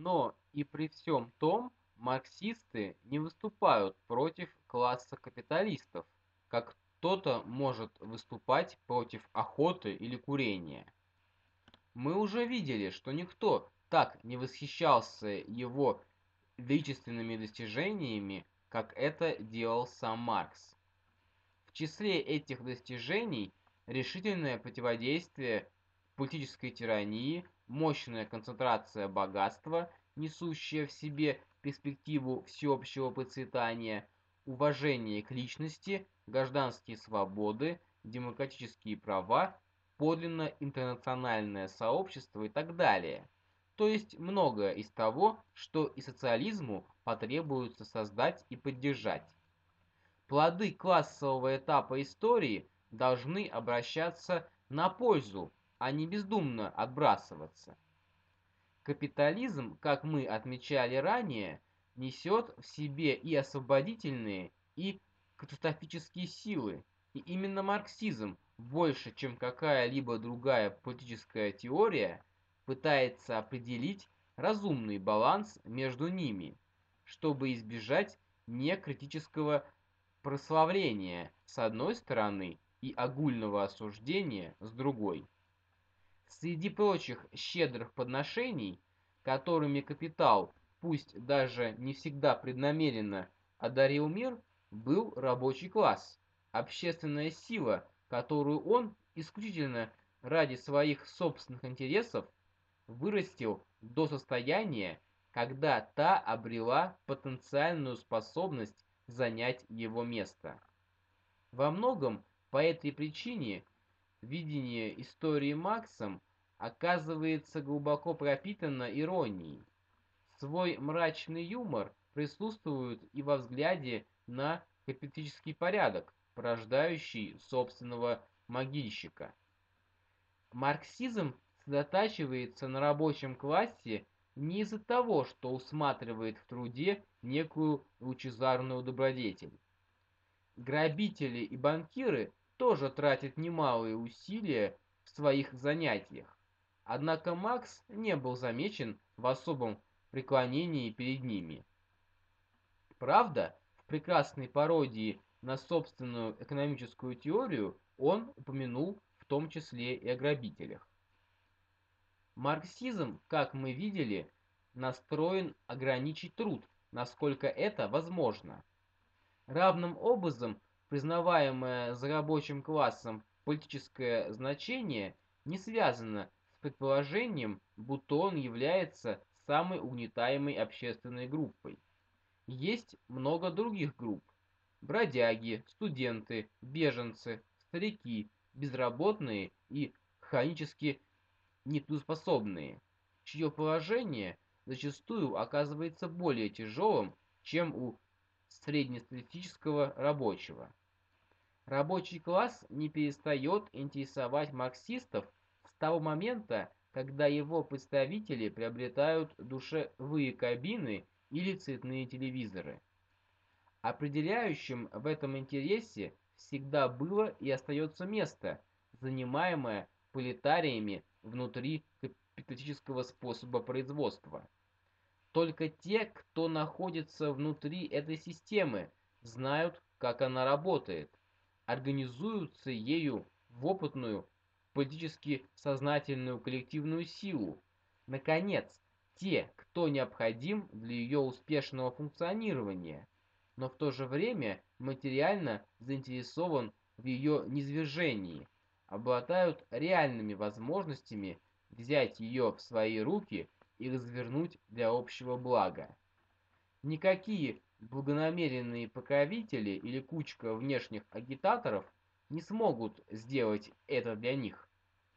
Но и при всем том марксисты не выступают против класса капиталистов, как кто-то может выступать против охоты или курения. Мы уже видели, что никто так не восхищался его величественными достижениями, как это делал сам Маркс. В числе этих достижений решительное противодействие политической тирании, мощная концентрация богатства, несущая в себе перспективу всеобщего процветания, уважение к личности, гражданские свободы, демократические права, подлинно интернациональное сообщество и так далее. То есть многое из того, что и социализму потребуется создать и поддержать. Плоды классового этапа истории должны обращаться на пользу, а не бездумно отбрасываться. Капитализм, как мы отмечали ранее, несет в себе и освободительные, и катастрофические силы, и именно марксизм больше, чем какая-либо другая политическая теория, пытается определить разумный баланс между ними, чтобы избежать некритического прославления с одной стороны и огульного осуждения с другой. Среди прочих щедрых подношений, которыми капитал, пусть даже не всегда преднамеренно, одарил мир, был рабочий класс, общественная сила, которую он исключительно ради своих собственных интересов вырастил до состояния, когда та обрела потенциальную способность занять его место. Во многом по этой причине видение истории Максом оказывается глубоко пропитано иронией. Свой мрачный юмор присутствует и во взгляде на капиталистический порядок, порождающий собственного могильщика. Марксизм сосредотачивается на рабочем классе не из-за того, что усматривает в труде некую лучезарную добродетель. Грабители и банкиры тоже тратят немалые усилия в своих занятиях. Однако Макс не был замечен в особом преклонении перед ними. Правда, в прекрасной пародии на собственную экономическую теорию он упомянул в том числе и о грабителях. Марксизм, как мы видели, настроен ограничить труд, насколько это возможно. Равным образом признаваемое за рабочим классом политическое значение не связано предположением, будто он является самой угнетаемой общественной группой. Есть много других групп. Бродяги, студенты, беженцы, старики, безработные и хронически нетрудоспособные, чье положение зачастую оказывается более тяжелым, чем у среднестатистического рабочего. Рабочий класс не перестает интересовать марксистов того момента, когда его представители приобретают душевые кабины или цветные телевизоры. Определяющим в этом интересе всегда было и остается место, занимаемое политариями внутри капиталистического способа производства. Только те, кто находится внутри этой системы, знают, как она работает, организуются ею в опытную политически сознательную коллективную силу. Наконец, те, кто необходим для ее успешного функционирования, но в то же время материально заинтересован в ее низвержении, обладают реальными возможностями взять ее в свои руки и развернуть для общего блага. Никакие благонамеренные покровители или кучка внешних агитаторов – не смогут сделать это для них.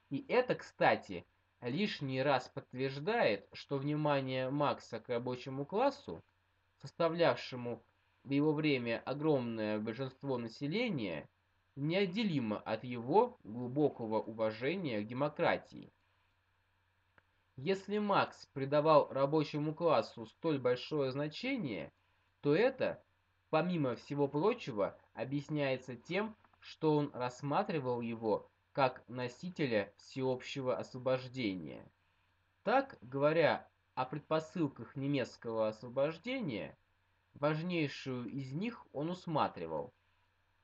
И это, кстати, лишний раз подтверждает, что внимание Макса к рабочему классу, составлявшему в его время огромное большинство населения, неотделимо от его глубокого уважения к демократии. Если Макс придавал рабочему классу столь большое значение, то это, помимо всего прочего, объясняется тем, что он рассматривал его как носителя всеобщего освобождения. Так, говоря о предпосылках немецкого освобождения, важнейшую из них он усматривал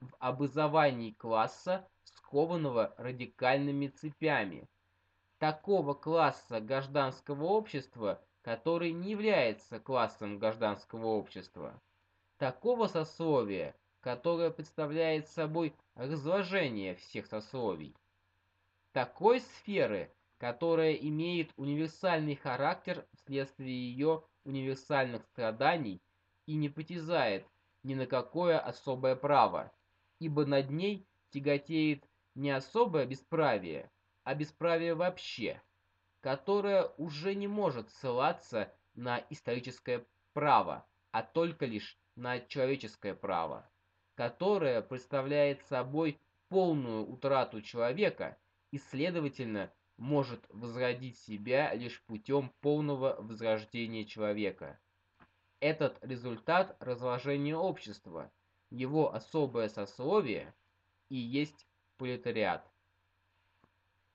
в образовании класса, скованного радикальными цепями, такого класса гражданского общества, который не является классом гражданского общества, такого сословия, которое представляет собой разложение всех сословий, такой сферы, которая имеет универсальный характер вследствие ее универсальных страданий и не притязает ни на какое особое право, ибо над ней тяготеет не особое бесправие, а бесправие вообще, которое уже не может ссылаться на историческое право, а только лишь на человеческое право, которое представляет собой полную утрату человека и, следовательно, может возродить себя лишь путем полного возрождения человека. Этот результат разложения общества, его особое сословие и есть пролетариат.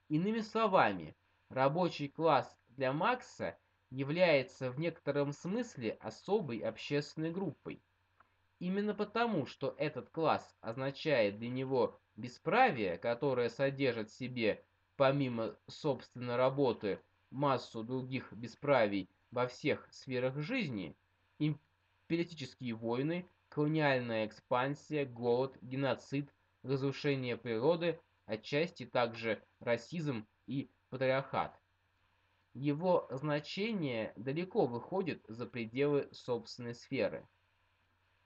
Иными словами, рабочий класс для Маркса является в некотором смысле особой общественной группой. Именно потому, что этот класс означает для него бесправие, которое содержит в себе помимо собственной работы, массу других бесправий во всех сферах жизни, империалистические войны, колониальная экспансия, голод, геноцид, разрушение природы, отчасти также расизм и патриархат. Его значение далеко выходит за пределы собственной сферы.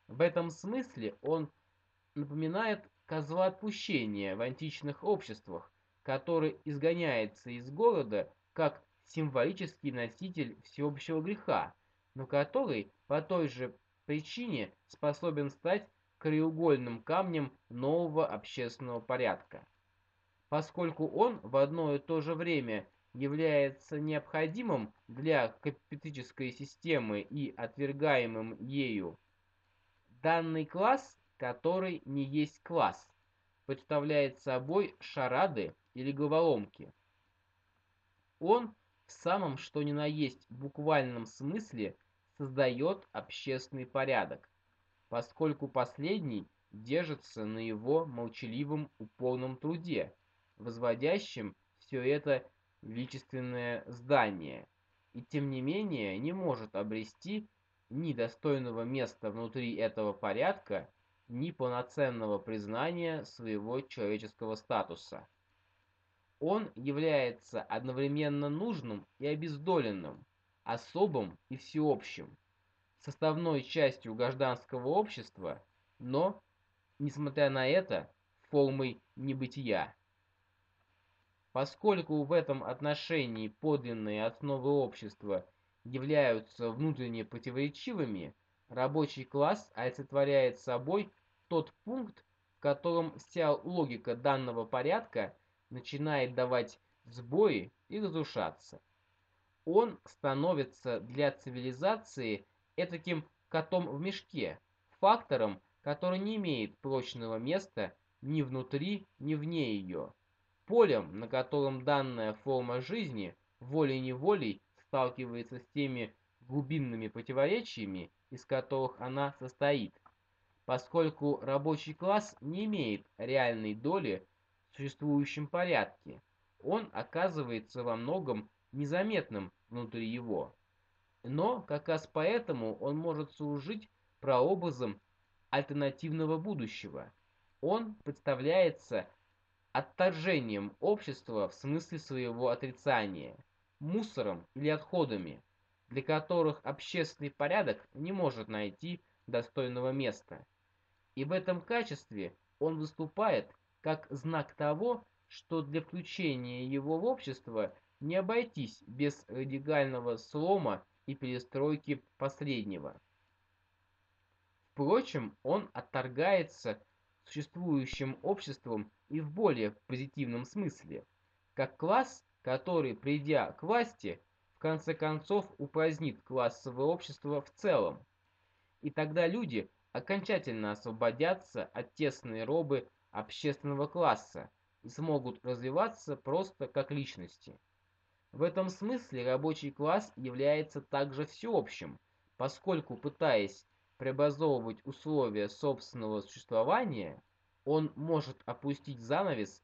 В этом смысле он напоминает козла отпущения в античных обществах, который изгоняется из города как символический носитель всеобщего греха, но который по той же причине способен стать краеугольным камнем нового общественного порядка. Поскольку он в одно и то же время является необходимым для капиталистической системы и отвергаемым ею, данный класс, который не есть класс, представляет собой шарады или головоломки. Он в самом что ни на есть буквальном смысле создает общественный порядок, поскольку последний держится на его молчаливом упорном труде, возводящем все это величественное здание, и тем не менее не может обрести ни достойного места внутри этого порядка, ни полноценного признания своего человеческого статуса. Он является одновременно нужным и обездоленным, особым и всеобщим, составной частью гражданского общества, но, несмотря на это, формой небытия. Поскольку в этом отношении подлинные основы общества являются внутренне противоречивыми, рабочий класс олицетворяет собой тот пункт, в котором вся логика данного порядка – начинает давать сбои и разрушаться. Он становится для цивилизации этаким котом в мешке, фактором, который не имеет прочного места ни внутри, ни вне ее, полем, на котором данная форма жизни волей-неволей сталкивается с теми глубинными противоречиями, из которых она состоит, поскольку рабочий класс не имеет реальной доли существующем порядке. Он оказывается во многом незаметным внутри его. Но как раз поэтому он может служить прообразом альтернативного будущего. Он представляется отторжением общества в смысле своего отрицания, мусором или отходами, для которых общественный порядок не может найти достойного места. И в этом качестве он выступает как знак того, что для включения его в общество не обойтись без радикального слома и перестройки последнего. Впрочем, он отторгается существующим обществом и в более позитивном смысле, как класс, который, придя к власти, в конце концов упразднит классовое общество в целом. И тогда люди окончательно освободятся от тесной робы общественного класса и смогут развиваться просто как личности. В этом смысле рабочий класс является также всеобщим, поскольку пытаясь преобразовывать условия собственного существования, он может опустить занавес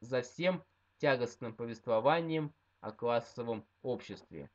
за всем тягостным повествованием о классовом обществе.